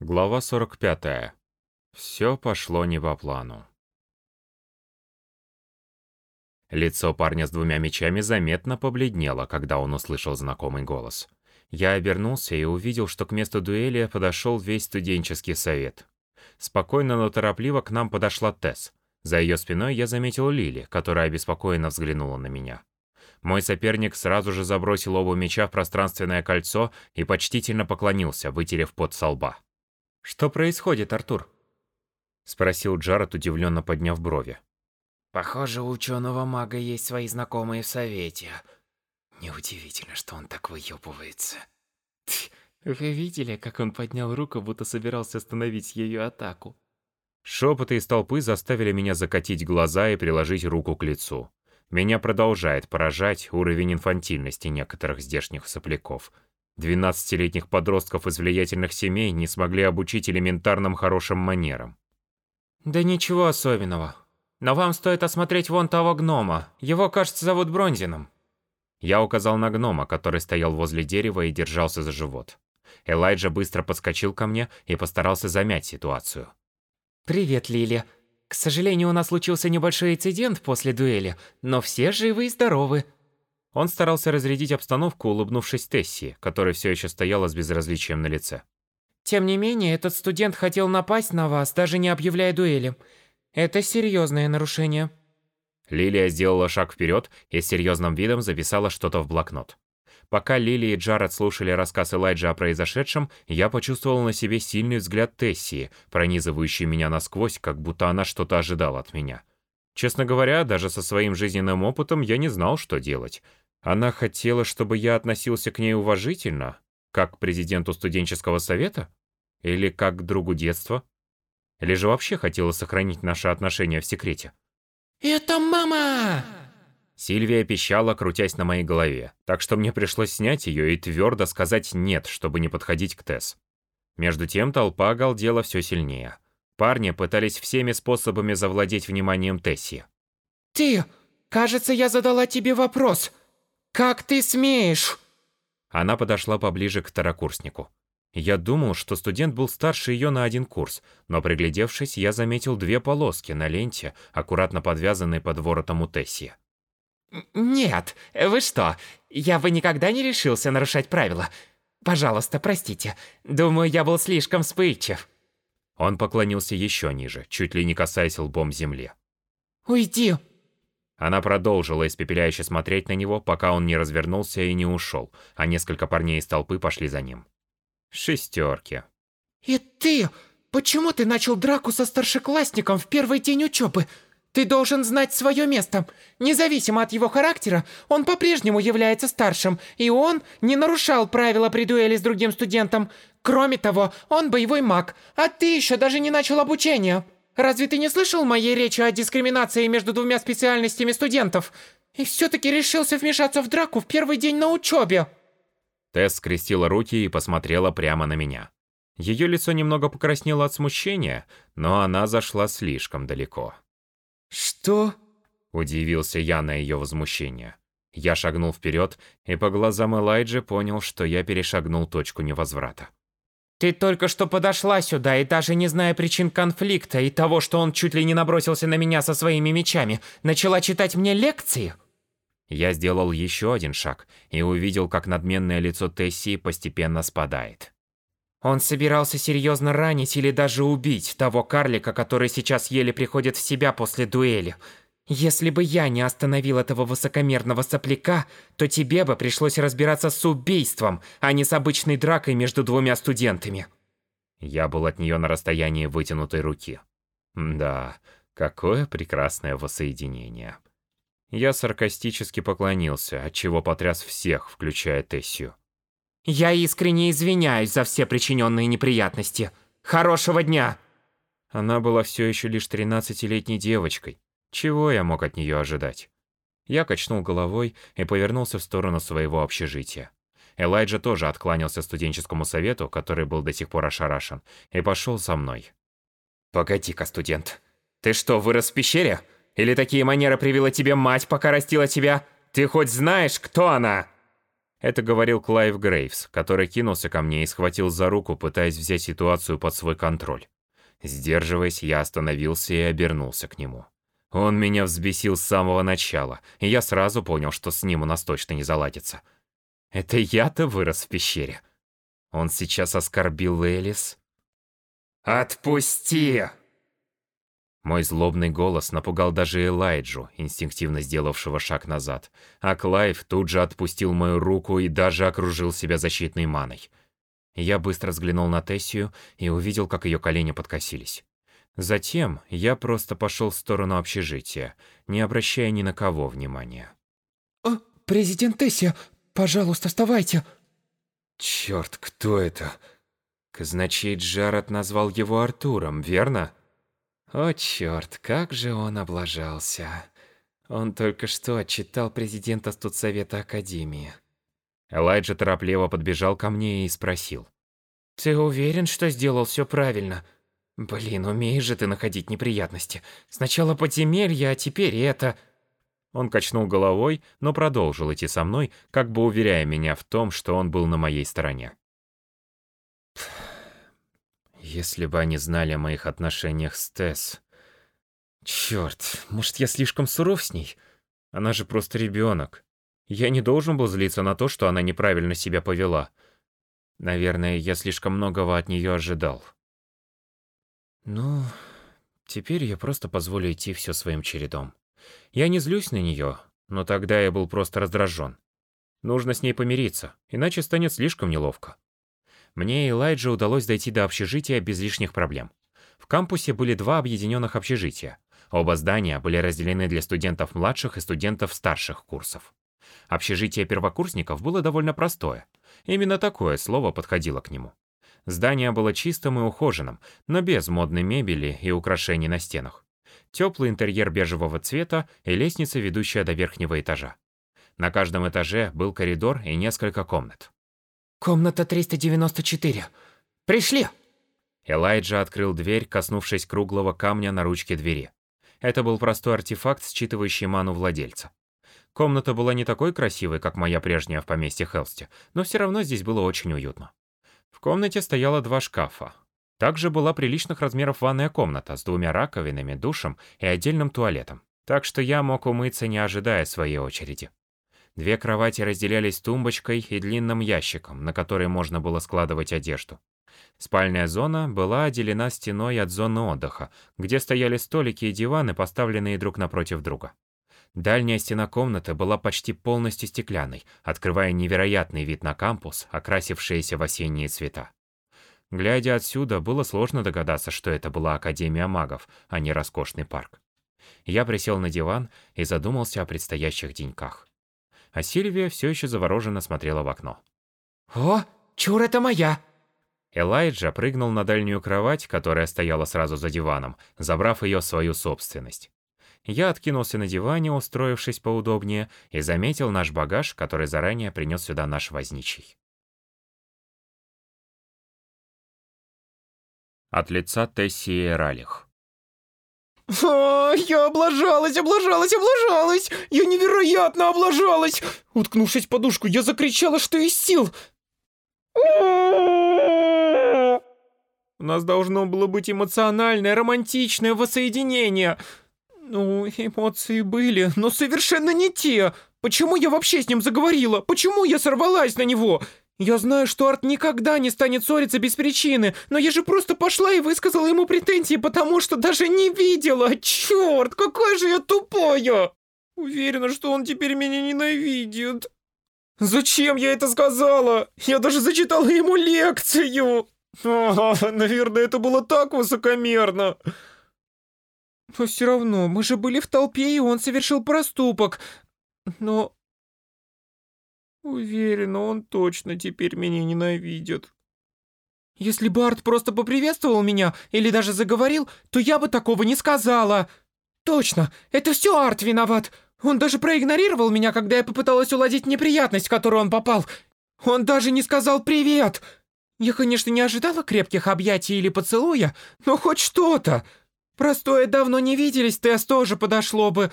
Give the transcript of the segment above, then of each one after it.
Глава 45. Все пошло не по плану. Лицо парня с двумя мечами заметно побледнело, когда он услышал знакомый голос. Я обернулся и увидел, что к месту дуэли подошел весь студенческий совет. Спокойно, но торопливо к нам подошла Тесс. За ее спиной я заметил Лили, которая обеспокоенно взглянула на меня. Мой соперник сразу же забросил оба меча в пространственное кольцо и почтительно поклонился, вытерев пот со лба. «Что происходит, Артур?» Спросил Джаред, удивленно подняв брови. Похоже, у ученого мага есть свои знакомые в Совете. Неудивительно, что он так выебывается. Вы видели, как он поднял руку, будто собирался остановить ее атаку? Шепоты из толпы заставили меня закатить глаза и приложить руку к лицу. Меня продолжает поражать уровень инфантильности некоторых здешних сопляков – 12-летних подростков из влиятельных семей не смогли обучить элементарным хорошим манерам. Да ничего особенного. Но вам стоит осмотреть вон того гнома. Его, кажется, зовут Бронзином. Я указал на гнома, который стоял возле дерева и держался за живот. Элайджа быстро подскочил ко мне и постарался замять ситуацию. «Привет, Лили. К сожалению, у нас случился небольшой инцидент после дуэли, но все живы и здоровы. Он старался разрядить обстановку, улыбнувшись Тесси, которая все еще стояла с безразличием на лице. «Тем не менее, этот студент хотел напасть на вас, даже не объявляя дуэли. Это серьезное нарушение». Лилия сделала шаг вперед и с серьезным видом записала что-то в блокнот. Пока Лили и Джаред слушали рассказ Элайджа о произошедшем, я почувствовал на себе сильный взгляд Тесси, пронизывающий меня насквозь, как будто она что-то ожидала от меня. Честно говоря, даже со своим жизненным опытом я не знал, что делать. Она хотела, чтобы я относился к ней уважительно, как к президенту студенческого совета? Или как к другу детства? Или же вообще хотела сохранить наши отношения в секрете? «Это мама!» Сильвия пищала, крутясь на моей голове, так что мне пришлось снять ее и твердо сказать «нет», чтобы не подходить к Тесс. Между тем толпа галдела все сильнее. Парни пытались всеми способами завладеть вниманием Тесси. «Ты! Кажется, я задала тебе вопрос!» «Как ты смеешь?» Она подошла поближе к второкурснику. Я думал, что студент был старше ее на один курс, но приглядевшись, я заметил две полоски на ленте, аккуратно подвязанные под воротом у Тесси. «Нет, вы что? Я бы никогда не решился нарушать правила. Пожалуйста, простите. Думаю, я был слишком вспыльчив». Он поклонился еще ниже, чуть ли не касаясь лбом земли. «Уйди!» Она продолжила испепеляюще смотреть на него, пока он не развернулся и не ушел, а несколько парней из толпы пошли за ним. Шестерки. «И ты? Почему ты начал драку со старшеклассником в первый день учебы? Ты должен знать свое место. Независимо от его характера, он по-прежнему является старшим, и он не нарушал правила при дуэли с другим студентом. Кроме того, он боевой маг, а ты еще даже не начал обучение». Разве ты не слышал моей речи о дискриминации между двумя специальностями студентов? И все-таки решился вмешаться в драку в первый день на учебе!» Тесс скрестила руки и посмотрела прямо на меня. Ее лицо немного покраснело от смущения, но она зашла слишком далеко. «Что?» – удивился я на ее возмущение. Я шагнул вперед и по глазам Элайджи понял, что я перешагнул точку невозврата. Ты только что подошла сюда и даже не зная причин конфликта и того, что он чуть ли не набросился на меня со своими мечами, начала читать мне лекции? Я сделал еще один шаг и увидел, как надменное лицо Тесси постепенно спадает. Он собирался серьезно ранить или даже убить того карлика, который сейчас еле приходит в себя после дуэли. Если бы я не остановил этого высокомерного сопляка, то тебе бы пришлось разбираться с убийством, а не с обычной дракой между двумя студентами. Я был от нее на расстоянии вытянутой руки. Да, какое прекрасное воссоединение. Я саркастически поклонился, отчего потряс всех, включая Тессию. Я искренне извиняюсь за все причиненные неприятности. Хорошего дня! Она была все еще лишь тринадцатилетней девочкой. Чего я мог от нее ожидать? Я качнул головой и повернулся в сторону своего общежития. Элайджа тоже откланялся студенческому совету, который был до сих пор ошарашен, и пошел со мной. «Погоди-ка, студент. Ты что, вырос в пещере? Или такие манеры привела тебе мать, пока растила тебя? Ты хоть знаешь, кто она?» Это говорил Клайв Грейвс, который кинулся ко мне и схватил за руку, пытаясь взять ситуацию под свой контроль. Сдерживаясь, я остановился и обернулся к нему. Он меня взбесил с самого начала, и я сразу понял, что с ним у нас точно не заладится. Это я-то вырос в пещере. Он сейчас оскорбил Элис. «Отпусти!» Мой злобный голос напугал даже Элайджу, инстинктивно сделавшего шаг назад, а Клайв тут же отпустил мою руку и даже окружил себя защитной маной. Я быстро взглянул на Тессию и увидел, как ее колени подкосились. Затем я просто пошел в сторону общежития, не обращая ни на кого внимания. «О, президент Тессия, пожалуйста, вставайте!» Черт, кто это? Казначей Джаред назвал его Артуром, верно? О, черт, как же он облажался. Он только что отчитал президента студсовета Академии. Элайджа торопливо подбежал ко мне и спросил. «Ты уверен, что сделал все правильно? Блин, умеешь же ты находить неприятности. Сначала подземелье, а теперь это...» Он качнул головой, но продолжил идти со мной, как бы уверяя меня в том, что он был на моей стороне. Если бы они знали о моих отношениях с Тесс... Черт, может, я слишком суров с ней? Она же просто ребенок. Я не должен был злиться на то, что она неправильно себя повела. Наверное, я слишком многого от нее ожидал. Ну, теперь я просто позволю идти все своим чередом. Я не злюсь на нее, но тогда я был просто раздражен. Нужно с ней помириться, иначе станет слишком неловко. Мне и Элайджа удалось дойти до общежития без лишних проблем. В кампусе были два объединенных общежития. Оба здания были разделены для студентов младших и студентов старших курсов. Общежитие первокурсников было довольно простое. Именно такое слово подходило к нему. Здание было чистым и ухоженным, но без модной мебели и украшений на стенах. Теплый интерьер бежевого цвета и лестница, ведущая до верхнего этажа. На каждом этаже был коридор и несколько комнат. «Комната 394. Пришли!» Элайджа открыл дверь, коснувшись круглого камня на ручке двери. Это был простой артефакт, считывающий ману владельца. Комната была не такой красивой, как моя прежняя в поместье Хелсти, но все равно здесь было очень уютно. В комнате стояло два шкафа. Также была приличных размеров ванная комната с двумя раковинами, душем и отдельным туалетом. Так что я мог умыться, не ожидая своей очереди. Две кровати разделялись тумбочкой и длинным ящиком, на который можно было складывать одежду. Спальная зона была отделена стеной от зоны отдыха, где стояли столики и диваны, поставленные друг напротив друга. Дальняя стена комнаты была почти полностью стеклянной, открывая невероятный вид на кампус, окрасившиеся в осенние цвета. Глядя отсюда, было сложно догадаться, что это была Академия магов, а не роскошный парк. Я присел на диван и задумался о предстоящих деньках а Сильвия все еще завороженно смотрела в окно. «О, чур, это моя!» Элайджа прыгнул на дальнюю кровать, которая стояла сразу за диваном, забрав ее свою собственность. Я откинулся на диване, устроившись поудобнее, и заметил наш багаж, который заранее принес сюда наш возничий. От лица Тессии Ралих. А, я облажалась, облажалась, облажалась! Я невероятно облажалась! Уткнувшись в подушку, я закричала, что из сил. У нас должно было быть эмоциональное, романтичное воссоединение. Ну, эмоции были, но совершенно не те. Почему я вообще с ним заговорила? Почему я сорвалась на него? «Я знаю, что Арт никогда не станет ссориться без причины, но я же просто пошла и высказала ему претензии, потому что даже не видела! Черт, какая же я тупая!» «Уверена, что он теперь меня ненавидит!» «Зачем я это сказала? Я даже зачитала ему лекцию!» «Ага, наверное, это было так высокомерно!» «Но все равно, мы же были в толпе, и он совершил проступок. Но Уверена, он точно теперь меня ненавидит. Если бы Арт просто поприветствовал меня или даже заговорил, то я бы такого не сказала. Точно, это все Арт виноват. Он даже проигнорировал меня, когда я попыталась уладить неприятность, в которую он попал. Он даже не сказал «привет». Я, конечно, не ожидала крепких объятий или поцелуя, но хоть что-то. Простое «давно не виделись» Тесс тоже подошло бы.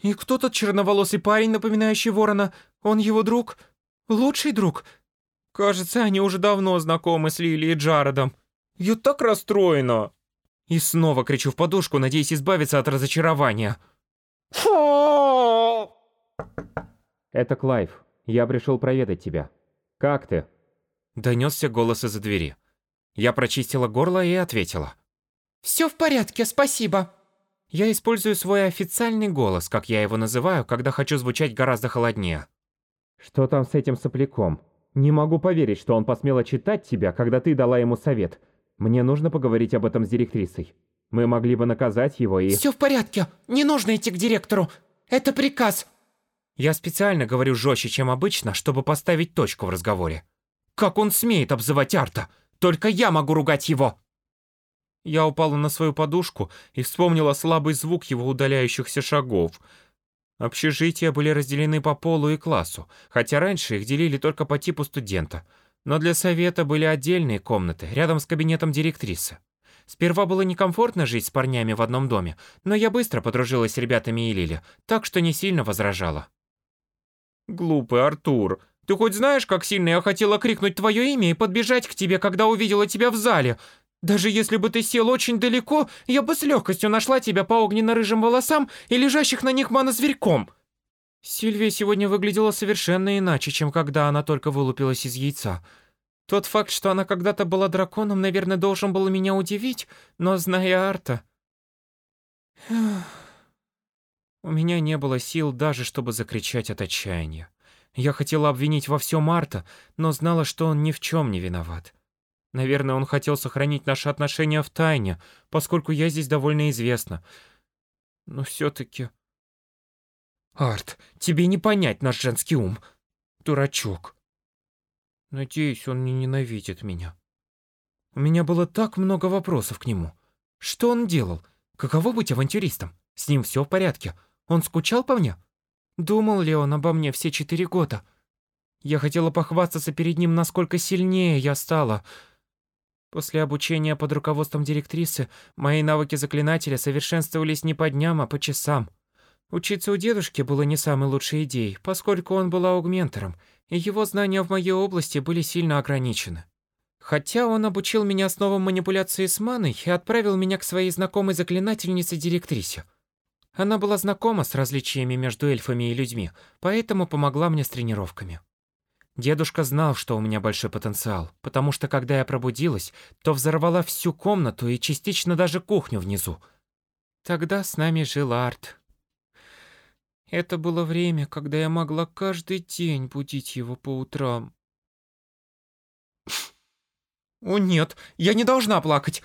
И кто тот черноволосый парень, напоминающий ворона? Он его друг? Лучший друг? Кажется, они уже давно знакомы с Лили и Джаредом. Я так расстроена. И снова кричу в подушку, надеясь избавиться от разочарования. Это Клайв. Я пришел проведать тебя. Как ты? Донесся голос из-за двери. Я прочистила горло и ответила. Все в порядке, спасибо. Я использую свой официальный голос, как я его называю, когда хочу звучать гораздо холоднее. Что там с этим сопляком? Не могу поверить, что он посмел читать тебя, когда ты дала ему совет. Мне нужно поговорить об этом с директрисой. Мы могли бы наказать его и... Все в порядке, не нужно идти к директору. Это приказ. Я специально говорю жестче, чем обычно, чтобы поставить точку в разговоре. Как он смеет обзывать Арта? Только я могу ругать его. Я упала на свою подушку и вспомнила слабый звук его удаляющихся шагов. Общежития были разделены по полу и классу, хотя раньше их делили только по типу студента. Но для совета были отдельные комнаты, рядом с кабинетом директрисы. Сперва было некомфортно жить с парнями в одном доме, но я быстро подружилась с ребятами и Лили, так что не сильно возражала. «Глупый Артур, ты хоть знаешь, как сильно я хотела крикнуть твое имя и подбежать к тебе, когда увидела тебя в зале? Даже если бы ты сел очень далеко, я бы с легкостью нашла тебя по огненно-рыжим волосам и лежащих на них манозверьком». Сильвия сегодня выглядела совершенно иначе, чем когда она только вылупилась из яйца. Тот факт, что она когда-то была драконом, наверное, должен был меня удивить, но зная Арта... У меня не было сил даже, чтобы закричать от отчаяния. Я хотела обвинить во всем Арта, но знала, что он ни в чем не виноват. Наверное, он хотел сохранить наши отношения в тайне, поскольку я здесь довольно известна. Но все-таки... Арт, тебе не понять наш женский ум. Дурачок. Надеюсь, он не ненавидит меня. У меня было так много вопросов к нему. Что он делал? Каково быть авантюристом? С ним все в порядке. Он скучал по мне? Думал ли он обо мне все четыре года? Я хотела похвастаться перед ним, насколько сильнее я стала. После обучения под руководством директрисы мои навыки заклинателя совершенствовались не по дням, а по часам. Учиться у дедушки было не самой лучшей идеей, поскольку он был аугментером, и его знания в моей области были сильно ограничены. Хотя он обучил меня основам манипуляции с маной и отправил меня к своей знакомой заклинательнице-директрисе. Она была знакома с различиями между эльфами и людьми, поэтому помогла мне с тренировками. Дедушка знал, что у меня большой потенциал, потому что когда я пробудилась, то взорвала всю комнату и частично даже кухню внизу. Тогда с нами жил Арт. Это было время, когда я могла каждый день будить его по утрам. О нет, я не должна плакать.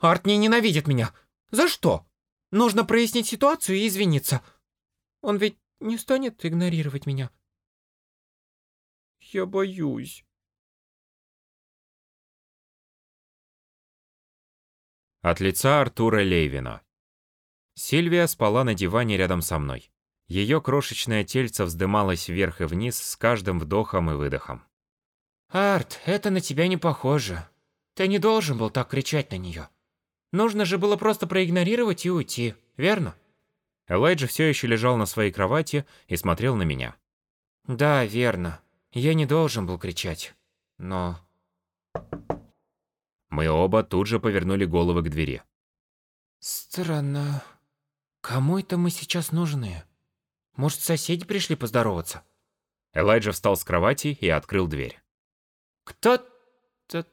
Арт не ненавидит меня. За что? Нужно прояснить ситуацию и извиниться. Он ведь не станет игнорировать меня. Я боюсь. От лица Артура Лейвина. Сильвия спала на диване рядом со мной. Ее крошечное тельце вздымалось вверх и вниз с каждым вдохом и выдохом. «Арт, это на тебя не похоже. Ты не должен был так кричать на нее. Нужно же было просто проигнорировать и уйти, верно?» Элайджа все еще лежал на своей кровати и смотрел на меня. «Да, верно. Я не должен был кричать. Но...» Мы оба тут же повернули головы к двери. «Странно. Кому это мы сейчас нужны? Может, соседи пришли поздороваться?» Элайджа встал с кровати и открыл дверь. «Кто-то...»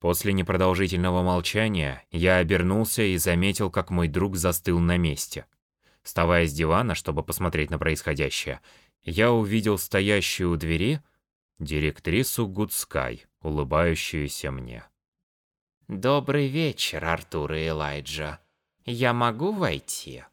После непродолжительного молчания я обернулся и заметил, как мой друг застыл на месте. Вставая с дивана, чтобы посмотреть на происходящее, я увидел стоящую у двери директрису Гудскай, улыбающуюся мне. «Добрый вечер, Артур и Элайджа. Я могу войти?»